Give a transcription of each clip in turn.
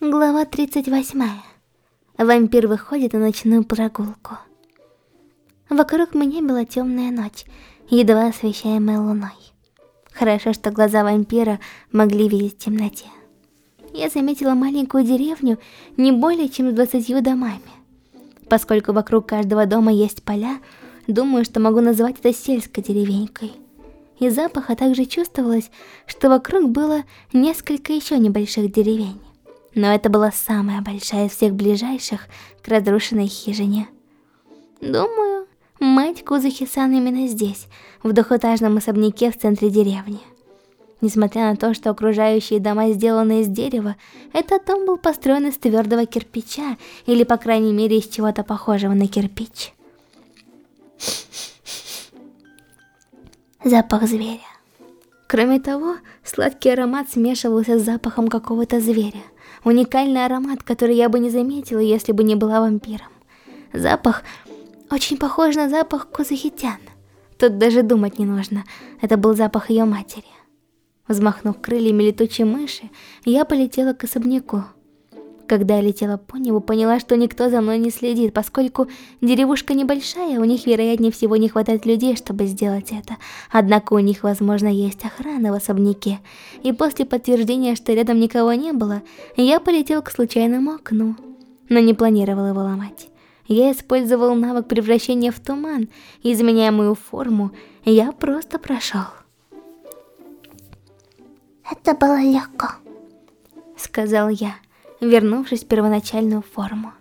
Глава 38. Вампир выходит на ночную прогулку. Вокруг меня была темная ночь, едва освещаемая луной. Хорошо, что глаза вампира могли видеть в темноте. Я заметила маленькую деревню не более чем с двадцатью домами. Поскольку вокруг каждого дома есть поля, думаю, что могу назвать это сельской деревенькой. И запаха также чувствовалось, что вокруг было несколько еще небольших деревень но это была самая большая из всех ближайших к разрушенной хижине. Думаю, мать Кузахи-сан именно здесь, в двухэтажном особняке в центре деревни. Несмотря на то, что окружающие дома сделаны из дерева, этот дом был построен из твердого кирпича, или по крайней мере из чего-то похожего на кирпич. Запах зверя. Кроме того, сладкий аромат смешивался с запахом какого-то зверя – Уникальный аромат, который я бы не заметила, если бы не была вампиром. Запах очень похож на запах Кузахитян. Тут даже думать не нужно. Это был запах ее матери. Взмахнув крыльями летучей мыши, я полетела к особняку. Когда я летела по небу, поняла, что никто за мной не следит, поскольку деревушка небольшая, у них, вероятнее всего, не хватает людей, чтобы сделать это. Однако у них, возможно, есть охрана в особняке. И после подтверждения, что рядом никого не было, я полетел к случайному окну, но не планировал его ломать. Я использовал навык превращения в туман, изменяя мою форму, я просто прошел. «Это было легко», — сказал я вернувшись в первоначальную форму.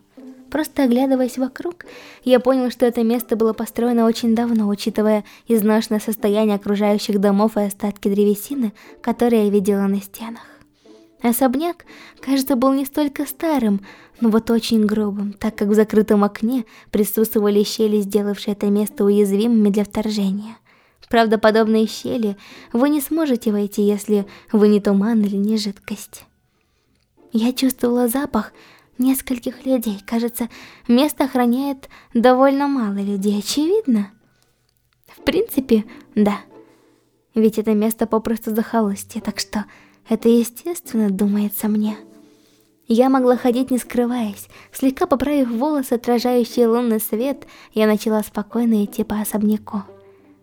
Просто оглядываясь вокруг, я понял, что это место было построено очень давно, учитывая изношенное состояние окружающих домов и остатки древесины, которые я видела на стенах. Особняк, кажется, был не столько старым, но вот очень грубым, так как в закрытом окне присутствовали щели, сделавшие это место уязвимыми для вторжения. Правда, подобные щели вы не сможете войти, если вы не туман или не жидкость. Я чувствовала запах нескольких людей. Кажется, место охраняет довольно мало людей, очевидно. В принципе, да. Ведь это место попросту захолустье, так что это естественно, думается мне. Я могла ходить не скрываясь. Слегка поправив волосы, отражающие лунный свет, я начала спокойно идти по особняку.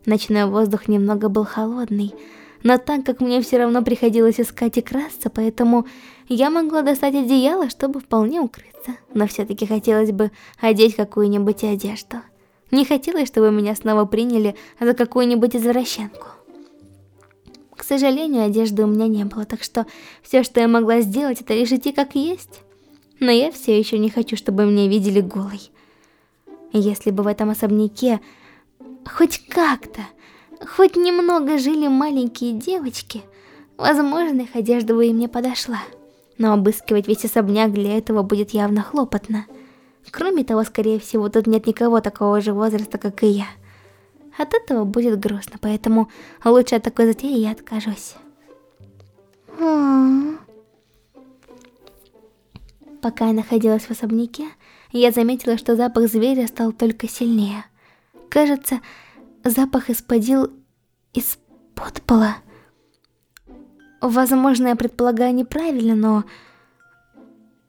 Ночной воздух немного был холодный, но так как мне все равно приходилось искать и красться, поэтому я могла достать одеяло, чтобы вполне укрыться. Но все-таки хотелось бы одеть какую-нибудь одежду. Не хотелось, чтобы меня снова приняли за какую-нибудь извращенку. К сожалению, одежды у меня не было, так что все, что я могла сделать, это лишь идти как есть. Но я все еще не хочу, чтобы меня видели голой. Если бы в этом особняке хоть как-то хоть немного жили маленькие девочки, возможно, их одежда бы и мне подошла. Но обыскивать весь особняк для этого будет явно хлопотно. Кроме того, скорее всего, тут нет никого такого же возраста, как и я. От этого будет грустно, поэтому лучше от такой затеи я откажусь. Пока я находилась в особняке, я заметила, что запах зверя стал только сильнее. Кажется, запах исходил из-под пола. Возможно, я предполагаю неправильно, но...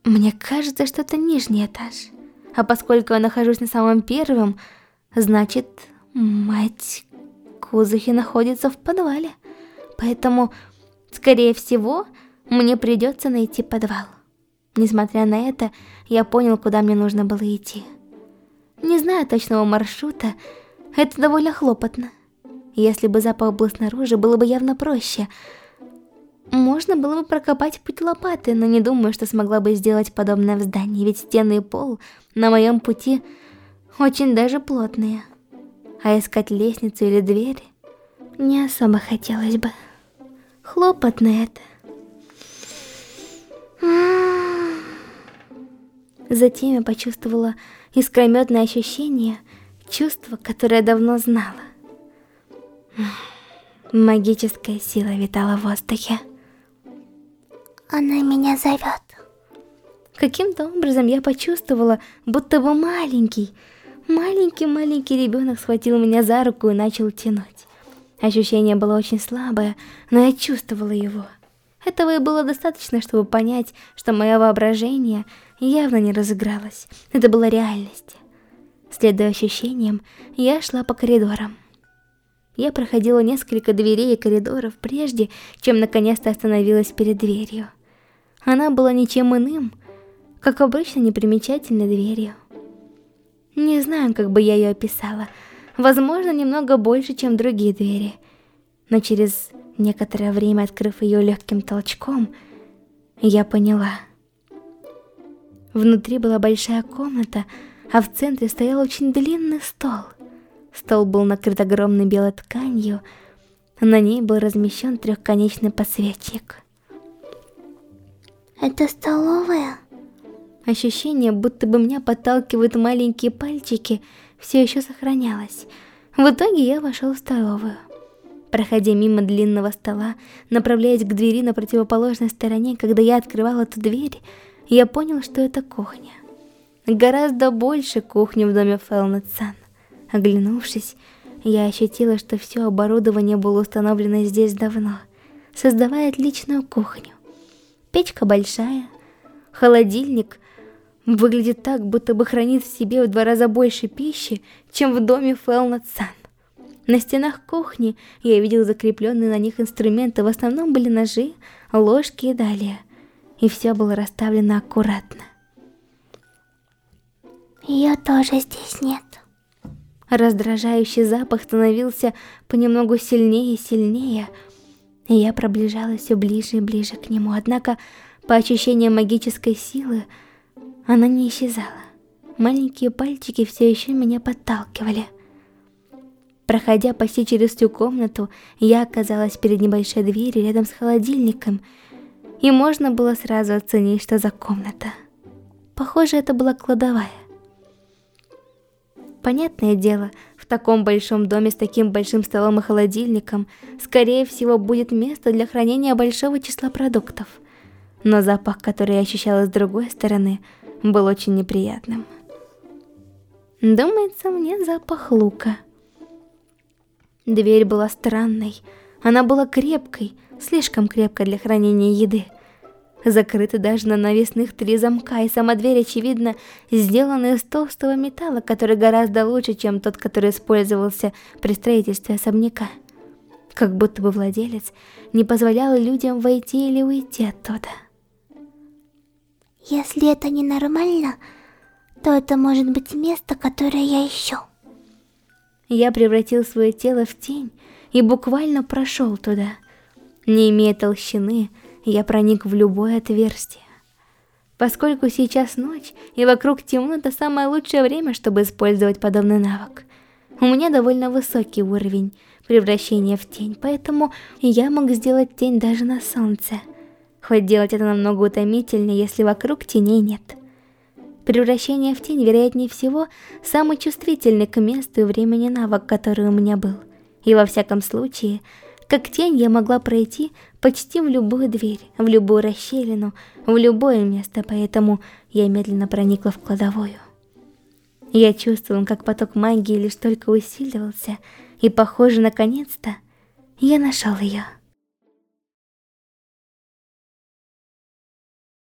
Мне кажется, что это нижний этаж. А поскольку я нахожусь на самом первом, значит, мать Кузахи находится в подвале. Поэтому, скорее всего, мне придется найти подвал. Несмотря на это, я понял, куда мне нужно было идти. Не знаю точного маршрута, это довольно хлопотно. Если бы запах был снаружи, было бы явно проще. Можно было бы прокопать путь лопаты, но не думаю, что смогла бы сделать подобное в здании, ведь стены и пол на моем пути очень даже плотные. А искать лестницу или дверь не особо хотелось бы. Хлопотно это. Затем я почувствовала искрометное ощущение, чувство, которое я давно знала. Магическая сила витала в воздухе. Она меня зовет. Каким-то образом я почувствовала, будто бы маленький, маленький-маленький ребенок схватил меня за руку и начал тянуть. Ощущение было очень слабое, но я чувствовала его. Этого и было достаточно, чтобы понять, что мое воображение явно не разыгралось. Это была реальность. Следуя ощущениям, я шла по коридорам. Я проходила несколько дверей и коридоров, прежде чем наконец-то остановилась перед дверью. Она была ничем иным, как обычно непримечательной дверью. Не знаю, как бы я ее описала. Возможно, немного больше, чем другие двери. Но через некоторое время, открыв ее легким толчком, я поняла. Внутри была большая комната, а в центре стоял очень длинный стол. Стол был накрыт огромной белой тканью, на ней был размещен трехконечный подсвечник. Это столовая? Ощущение, будто бы меня подталкивают маленькие пальчики, все еще сохранялось. В итоге я вошел в столовую. Проходя мимо длинного стола, направляясь к двери на противоположной стороне, когда я открывал эту дверь, я понял, что это кухня. Гораздо больше кухни в доме Фелнет-сан. Оглянувшись, я ощутила, что все оборудование было установлено здесь давно, создавая отличную кухню. Печка большая, холодильник выглядит так, будто бы хранит в себе в два раза больше пищи, чем в доме Фелнет-сан. На стенах кухни я видел закрепленные на них инструменты, в основном были ножи, ложки и далее. И все было расставлено аккуратно. Ее тоже здесь нет. Раздражающий запах становился понемногу сильнее и сильнее, и я приближалась все ближе и ближе к нему, однако, по ощущениям магической силы, она не исчезала. Маленькие пальчики все еще меня подталкивали. Проходя почти через всю комнату, я оказалась перед небольшой дверью рядом с холодильником, и можно было сразу оценить, что за комната. Похоже, это была кладовая. Понятное дело, в таком большом доме с таким большим столом и холодильником, скорее всего, будет место для хранения большого числа продуктов. Но запах, который я ощущала с другой стороны, был очень неприятным. Думается, мне запах лука. Дверь была странной. Она была крепкой, слишком крепкой для хранения еды. Закрыты даже на навесных три замка, и сама дверь, очевидно, сделана из толстого металла, который гораздо лучше, чем тот, который использовался при строительстве особняка. Как будто бы владелец не позволял людям войти или уйти оттуда. Если это ненормально, то это может быть место, которое я ищу. Я превратил свое тело в тень и буквально прошел туда. Не имея толщины, я проник в любое отверстие. Поскольку сейчас ночь и вокруг темно, это самое лучшее время, чтобы использовать подобный навык. У меня довольно высокий уровень превращения в тень, поэтому я мог сделать тень даже на солнце. Хоть делать это намного утомительнее, если вокруг теней нет. Превращение в тень, вероятнее всего, самый чувствительный к месту и времени навык, который у меня был. И во всяком случае, как тень я могла пройти почти в любую дверь, в любую расщелину, в любое место, поэтому я медленно проникла в кладовую. Я чувствовала, как поток магии лишь только усиливался, и, похоже, наконец-то, я нашел ее.